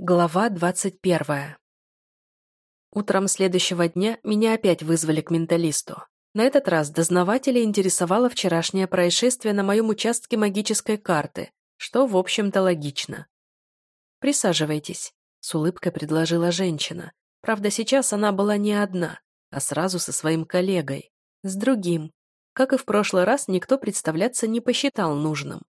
Глава двадцать первая. Утром следующего дня меня опять вызвали к менталисту. На этот раз дознавателя интересовало вчерашнее происшествие на моем участке магической карты, что, в общем-то, логично. «Присаживайтесь», — с улыбкой предложила женщина. Правда, сейчас она была не одна, а сразу со своим коллегой, с другим. Как и в прошлый раз, никто представляться не посчитал нужным.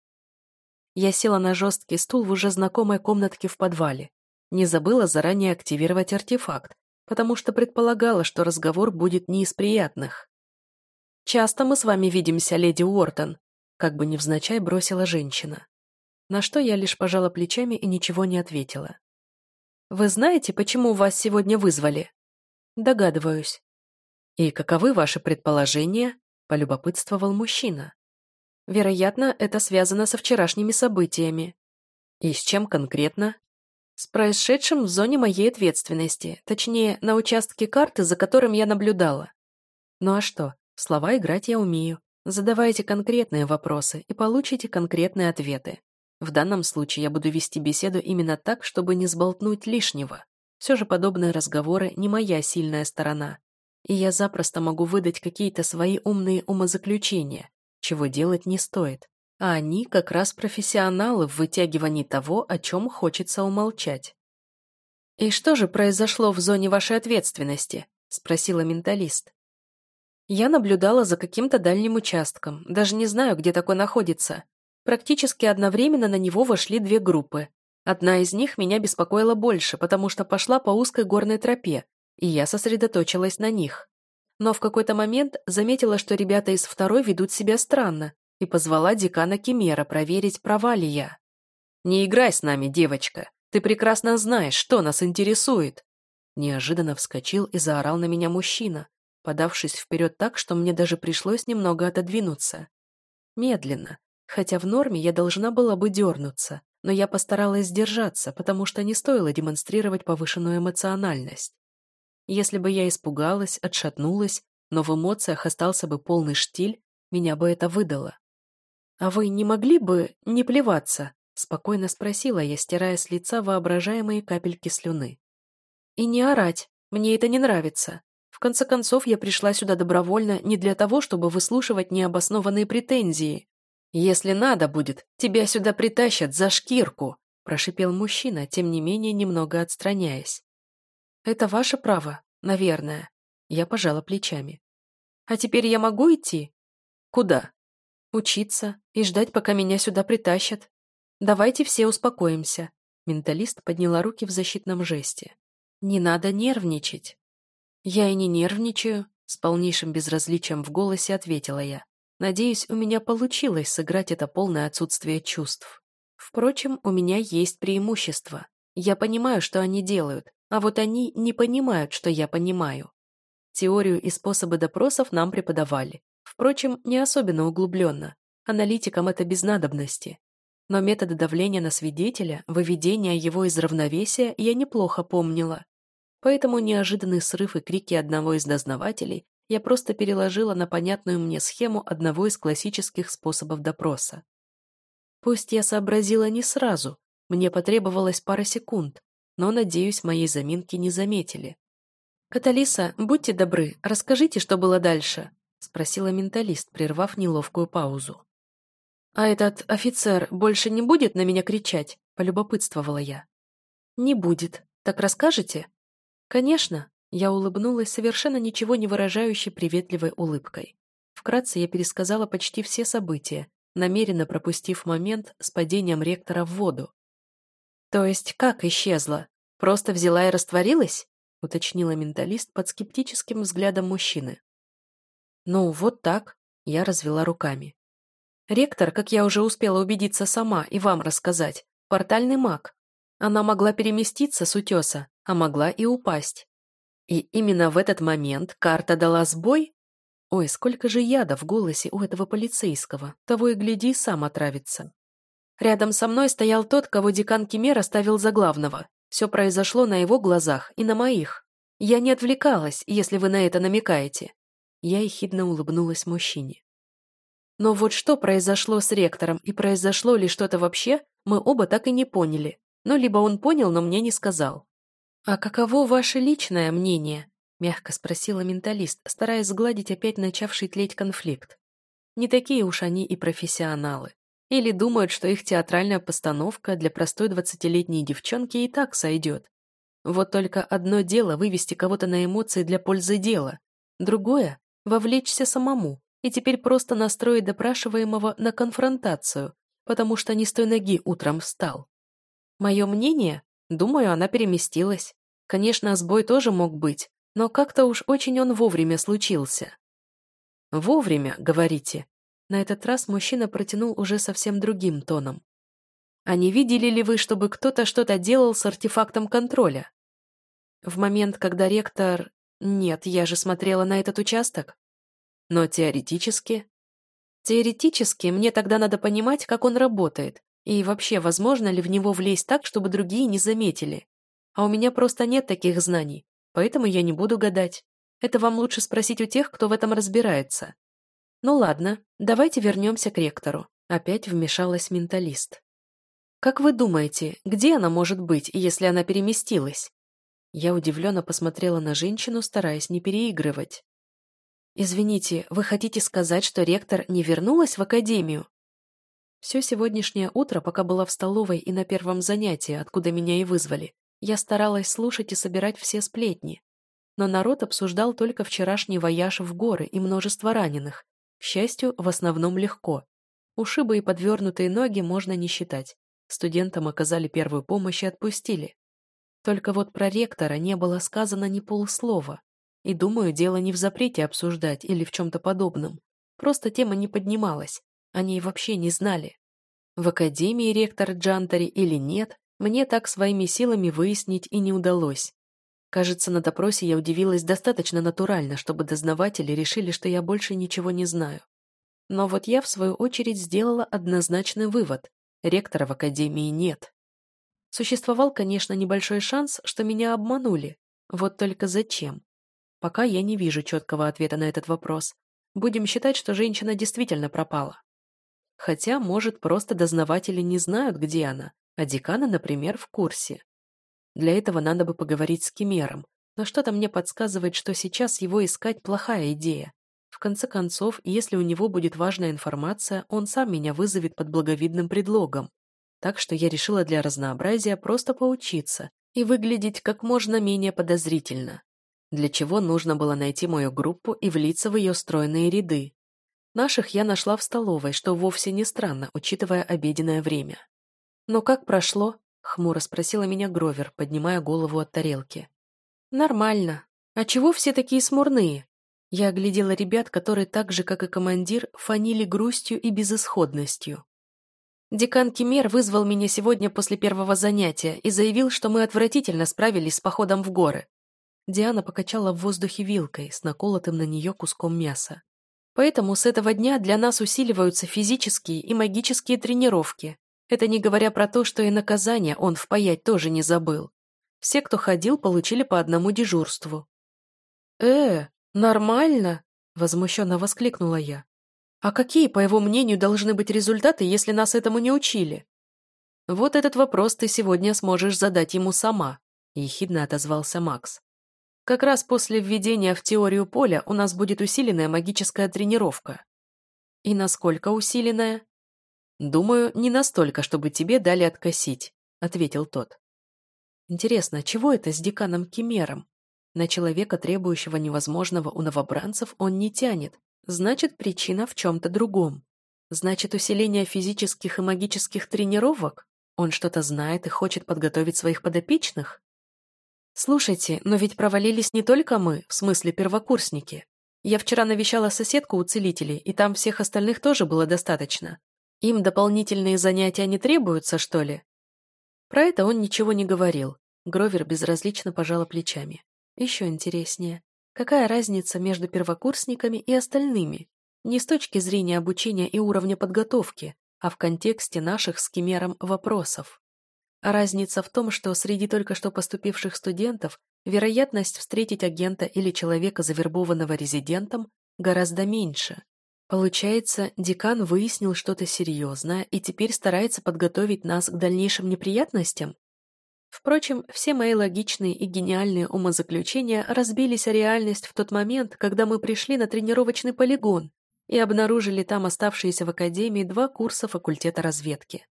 Я села на жесткий стул в уже знакомой комнатке в подвале. Не забыла заранее активировать артефакт, потому что предполагала, что разговор будет не из приятных. «Часто мы с вами видимся, леди Уортон», как бы невзначай бросила женщина. На что я лишь пожала плечами и ничего не ответила. «Вы знаете, почему вас сегодня вызвали?» «Догадываюсь». «И каковы ваши предположения?» – полюбопытствовал мужчина. «Вероятно, это связано со вчерашними событиями». «И с чем конкретно?» С происшедшим в зоне моей ответственности, точнее, на участке карты, за которым я наблюдала. Ну а что, слова играть я умею. Задавайте конкретные вопросы и получите конкретные ответы. В данном случае я буду вести беседу именно так, чтобы не сболтнуть лишнего. Все же подобные разговоры не моя сильная сторона. И я запросто могу выдать какие-то свои умные умозаключения, чего делать не стоит а они как раз профессионалы в вытягивании того, о чем хочется умолчать. «И что же произошло в зоне вашей ответственности?» – спросила менталист. Я наблюдала за каким-то дальним участком, даже не знаю, где такой находится. Практически одновременно на него вошли две группы. Одна из них меня беспокоила больше, потому что пошла по узкой горной тропе, и я сосредоточилась на них. Но в какой-то момент заметила, что ребята из второй ведут себя странно, и позвала декана Кемера проверить, права ли я. «Не играй с нами, девочка. Ты прекрасно знаешь, что нас интересует». Неожиданно вскочил и заорал на меня мужчина, подавшись вперед так, что мне даже пришлось немного отодвинуться. Медленно, хотя в норме я должна была бы дернуться, но я постаралась сдержаться, потому что не стоило демонстрировать повышенную эмоциональность. Если бы я испугалась, отшатнулась, но в эмоциях остался бы полный штиль, меня бы это выдало. «А вы не могли бы не плеваться?» — спокойно спросила я, стирая с лица воображаемые капельки слюны. «И не орать. Мне это не нравится. В конце концов, я пришла сюда добровольно не для того, чтобы выслушивать необоснованные претензии. Если надо будет, тебя сюда притащат за шкирку», — прошипел мужчина, тем не менее немного отстраняясь. «Это ваше право, наверное». Я пожала плечами. «А теперь я могу идти?» «Куда?» Учиться и ждать, пока меня сюда притащат. Давайте все успокоимся. Менталист подняла руки в защитном жесте. Не надо нервничать. Я и не нервничаю, с полнейшим безразличием в голосе ответила я. Надеюсь, у меня получилось сыграть это полное отсутствие чувств. Впрочем, у меня есть преимущество. Я понимаю, что они делают, а вот они не понимают, что я понимаю. Теорию и способы допросов нам преподавали. Впрочем, не особенно углубленно. Аналитикам это без надобности. Но методы давления на свидетеля, выведения его из равновесия я неплохо помнила. Поэтому неожиданный срыв и крики одного из дознавателей я просто переложила на понятную мне схему одного из классических способов допроса. Пусть я сообразила не сразу, мне потребовалось пара секунд, но, надеюсь, моей заминки не заметили. «Каталиса, будьте добры, расскажите, что было дальше», — спросила менталист, прервав неловкую паузу. «А этот офицер больше не будет на меня кричать?» — полюбопытствовала я. «Не будет. Так расскажете?» «Конечно», — я улыбнулась совершенно ничего не выражающей приветливой улыбкой. Вкратце я пересказала почти все события, намеренно пропустив момент с падением ректора в воду. «То есть как исчезла? Просто взяла и растворилась?» — уточнила менталист под скептическим взглядом мужчины. «Ну, вот так», — я развела руками. «Ректор, как я уже успела убедиться сама и вам рассказать, портальный маг. Она могла переместиться с утеса, а могла и упасть. И именно в этот момент карта дала сбой? Ой, сколько же яда в голосе у этого полицейского, того и гляди, сам отравится. Рядом со мной стоял тот, кого декан Кемер оставил за главного. Все произошло на его глазах и на моих. Я не отвлекалась, если вы на это намекаете. Я ехидно улыбнулась мужчине. Но вот что произошло с ректором и произошло ли что-то вообще, мы оба так и не поняли. Ну, либо он понял, но мне не сказал. «А каково ваше личное мнение?» — мягко спросила менталист, стараясь сгладить опять начавший тлеть конфликт. Не такие уж они и профессионалы. Или думают, что их театральная постановка для простой двадцатилетней девчонки и так сойдет. Вот только одно дело вывести кого-то на эмоции для пользы дела, другое — вовлечься самому и теперь просто настроить допрашиваемого на конфронтацию, потому что не с той ноги утром встал. Мое мнение? Думаю, она переместилась. Конечно, сбой тоже мог быть, но как-то уж очень он вовремя случился. «Вовремя, говорите?» На этот раз мужчина протянул уже совсем другим тоном. «А не видели ли вы, чтобы кто-то что-то делал с артефактом контроля?» «В момент, когда ректор...» «Нет, я же смотрела на этот участок». «Но теоретически...» «Теоретически мне тогда надо понимать, как он работает, и вообще, возможно ли в него влезть так, чтобы другие не заметили. А у меня просто нет таких знаний, поэтому я не буду гадать. Это вам лучше спросить у тех, кто в этом разбирается. Ну ладно, давайте вернемся к ректору. Опять вмешалась менталист. Как вы думаете, где она может быть, если она переместилась? Я удивленно посмотрела на женщину, стараясь не переигрывать. «Извините, вы хотите сказать, что ректор не вернулась в академию?» Все сегодняшнее утро, пока была в столовой и на первом занятии, откуда меня и вызвали, я старалась слушать и собирать все сплетни. Но народ обсуждал только вчерашний вояж в горы и множество раненых. К счастью, в основном легко. Ушибы и подвернутые ноги можно не считать. Студентам оказали первую помощь и отпустили. Только вот про ректора не было сказано ни полуслова. И думаю, дело не в запрете обсуждать или в чем-то подобном. Просто тема не поднималась. Они вообще не знали. В академии ректор Джантари или нет, мне так своими силами выяснить и не удалось. Кажется, на допросе я удивилась достаточно натурально, чтобы дознаватели решили, что я больше ничего не знаю. Но вот я, в свою очередь, сделала однозначный вывод. Ректора в академии нет. Существовал, конечно, небольшой шанс, что меня обманули. Вот только зачем? Пока я не вижу четкого ответа на этот вопрос. Будем считать, что женщина действительно пропала. Хотя, может, просто дознаватели не знают, где она, а деканы, например, в курсе. Для этого надо бы поговорить с Кемером, но что-то мне подсказывает, что сейчас его искать плохая идея. В конце концов, если у него будет важная информация, он сам меня вызовет под благовидным предлогом. Так что я решила для разнообразия просто поучиться и выглядеть как можно менее подозрительно. Для чего нужно было найти мою группу и влиться в ее стройные ряды. Наших я нашла в столовой, что вовсе не странно, учитывая обеденное время. «Но как прошло?» — хмуро спросила меня Гровер, поднимая голову от тарелки. «Нормально. А чего все такие смурные?» Я оглядела ребят, которые так же, как и командир, фанили грустью и безысходностью. Декан Кемер вызвал меня сегодня после первого занятия и заявил, что мы отвратительно справились с походом в горы. Диана покачала в воздухе вилкой с наколотым на нее куском мяса. Поэтому с этого дня для нас усиливаются физические и магические тренировки. Это не говоря про то, что и наказание он впаять тоже не забыл. Все, кто ходил, получили по одному дежурству. «Э, нормально?» – возмущенно воскликнула я. «А какие, по его мнению, должны быть результаты, если нас этому не учили?» «Вот этот вопрос ты сегодня сможешь задать ему сама», – ехидно отозвался Макс. Как раз после введения в теорию поля у нас будет усиленная магическая тренировка. И насколько усиленная? Думаю, не настолько, чтобы тебе дали откосить, ответил тот. Интересно, чего это с деканом Кимером? На человека, требующего невозможного у новобранцев, он не тянет. Значит, причина в чем-то другом. Значит, усиление физических и магических тренировок? Он что-то знает и хочет подготовить своих подопечных? «Слушайте, но ведь провалились не только мы, в смысле первокурсники. Я вчера навещала соседку у целителей, и там всех остальных тоже было достаточно. Им дополнительные занятия не требуются, что ли?» Про это он ничего не говорил. Гровер безразлично пожала плечами. Еще интереснее. Какая разница между первокурсниками и остальными? Не с точки зрения обучения и уровня подготовки, а в контексте наших с Кемером вопросов. Разница в том, что среди только что поступивших студентов вероятность встретить агента или человека, завербованного резидентом, гораздо меньше. Получается, декан выяснил что-то серьезное и теперь старается подготовить нас к дальнейшим неприятностям? Впрочем, все мои логичные и гениальные умозаключения разбились о реальность в тот момент, когда мы пришли на тренировочный полигон и обнаружили там оставшиеся в Академии два курса факультета разведки.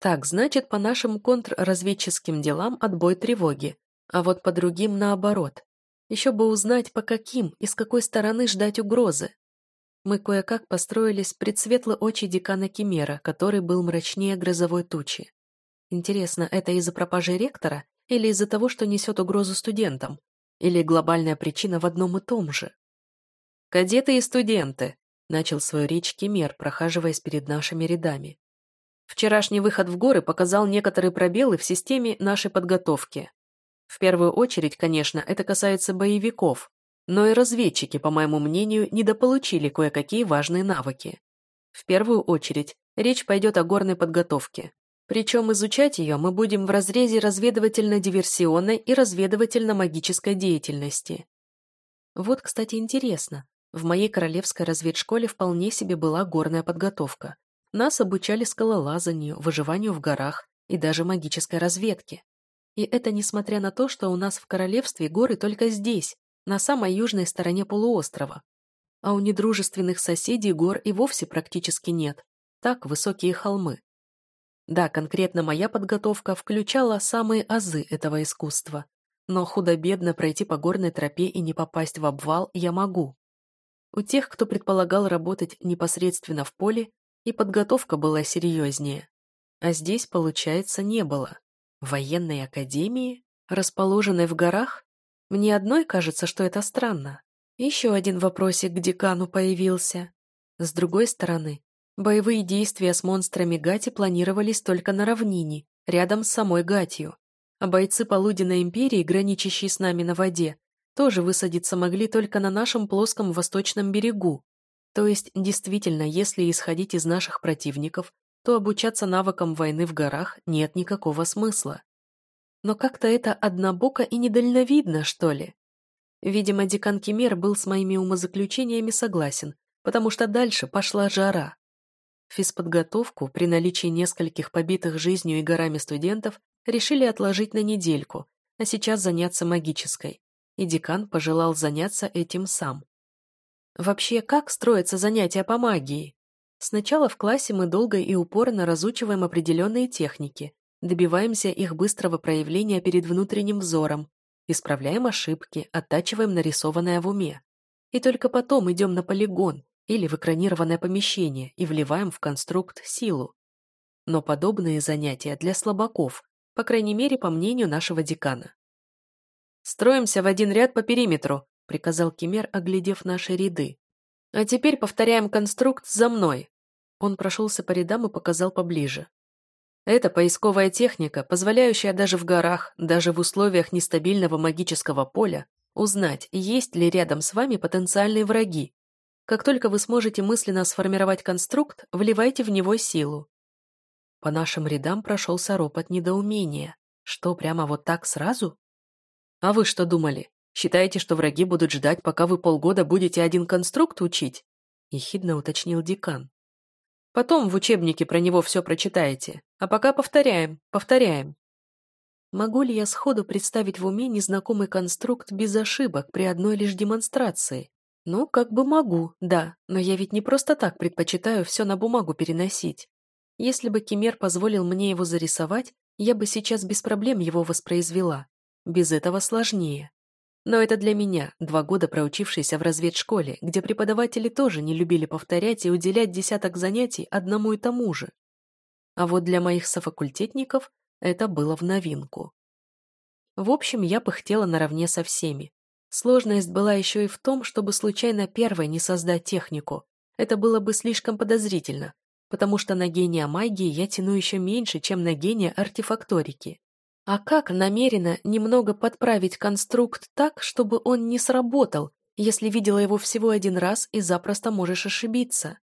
Так, значит, по нашим контрразведческим делам отбой тревоги, а вот по другим наоборот. Еще бы узнать, по каким и с какой стороны ждать угрозы. Мы кое-как построились пред светлые очи декана Кимера, который был мрачнее грозовой тучи. Интересно, это из-за пропажи ректора или из-за того, что несет угрозу студентам? Или глобальная причина в одном и том же? «Кадеты и студенты», — начал свою речь Кемер, прохаживаясь перед нашими рядами. Вчерашний выход в горы показал некоторые пробелы в системе нашей подготовки. В первую очередь, конечно, это касается боевиков, но и разведчики, по моему мнению, недополучили кое-какие важные навыки. В первую очередь, речь пойдет о горной подготовке. Причем изучать ее мы будем в разрезе разведывательно-диверсионной и разведывательно-магической деятельности. Вот, кстати, интересно. В моей королевской разведшколе вполне себе была горная подготовка. Нас обучали скалолазанию, выживанию в горах и даже магической разведке. И это несмотря на то, что у нас в королевстве горы только здесь, на самой южной стороне полуострова. А у недружественных соседей гор и вовсе практически нет. Так, высокие холмы. Да, конкретно моя подготовка включала самые азы этого искусства. Но худо-бедно пройти по горной тропе и не попасть в обвал я могу. У тех, кто предполагал работать непосредственно в поле, и подготовка была серьезнее. А здесь, получается, не было. Военной академии, расположенной в горах? Мне одной кажется, что это странно. Еще один вопросик к декану появился. С другой стороны, Боевые действия с монстрами Гати планировались только на равнине, рядом с самой Гатью. А бойцы Полуденной империи, граничащие с нами на воде, тоже высадиться могли только на нашем плоском восточном берегу. То есть, действительно, если исходить из наших противников, то обучаться навыкам войны в горах нет никакого смысла. Но как-то это однобоко и недальновидно, что ли? Видимо, декан Кемер был с моими умозаключениями согласен, потому что дальше пошла жара. Физподготовку при наличии нескольких побитых жизнью и горами студентов решили отложить на недельку, а сейчас заняться магической. И декан пожелал заняться этим сам. Вообще, как строятся занятия по магии? Сначала в классе мы долго и упорно разучиваем определенные техники, добиваемся их быстрого проявления перед внутренним взором, исправляем ошибки, оттачиваем нарисованное в уме. И только потом идем на полигон, или в экранированное помещение и вливаем в конструкт силу. Но подобные занятия для слабаков, по крайней мере, по мнению нашего декана. «Строимся в один ряд по периметру», — приказал Кемер, оглядев наши ряды. «А теперь повторяем конструкт за мной». Он прошелся по рядам и показал поближе. Это поисковая техника, позволяющая даже в горах, даже в условиях нестабильного магического поля, узнать, есть ли рядом с вами потенциальные враги как только вы сможете мысленно сформировать конструкт, вливайте в него силу. По нашим рядам прошелся ропот недоумения. Что, прямо вот так сразу? А вы что думали? Считаете, что враги будут ждать, пока вы полгода будете один конструкт учить? Ехидно уточнил декан. Потом в учебнике про него все прочитаете. А пока повторяем, повторяем. Могу ли я сходу представить в уме незнакомый конструкт без ошибок при одной лишь демонстрации? Ну, как бы могу, да, но я ведь не просто так предпочитаю все на бумагу переносить. Если бы Кемер позволил мне его зарисовать, я бы сейчас без проблем его воспроизвела. Без этого сложнее. Но это для меня, два года проучившейся в разведшколе, где преподаватели тоже не любили повторять и уделять десяток занятий одному и тому же. А вот для моих софакультетников это было в новинку. В общем, я пыхтела наравне со всеми. Сложность была еще и в том, чтобы случайно первой не создать технику. Это было бы слишком подозрительно, потому что на гения магии я тяну еще меньше, чем на гения артефакторики. А как намеренно немного подправить конструкт так, чтобы он не сработал, если видела его всего один раз и запросто можешь ошибиться?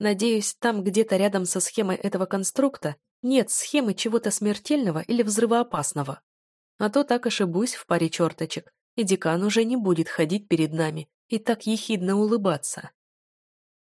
Надеюсь, там где-то рядом со схемой этого конструкта нет схемы чего-то смертельного или взрывоопасного. А то так ошибусь в паре черточек, и декан уже не будет ходить перед нами и так ехидно улыбаться.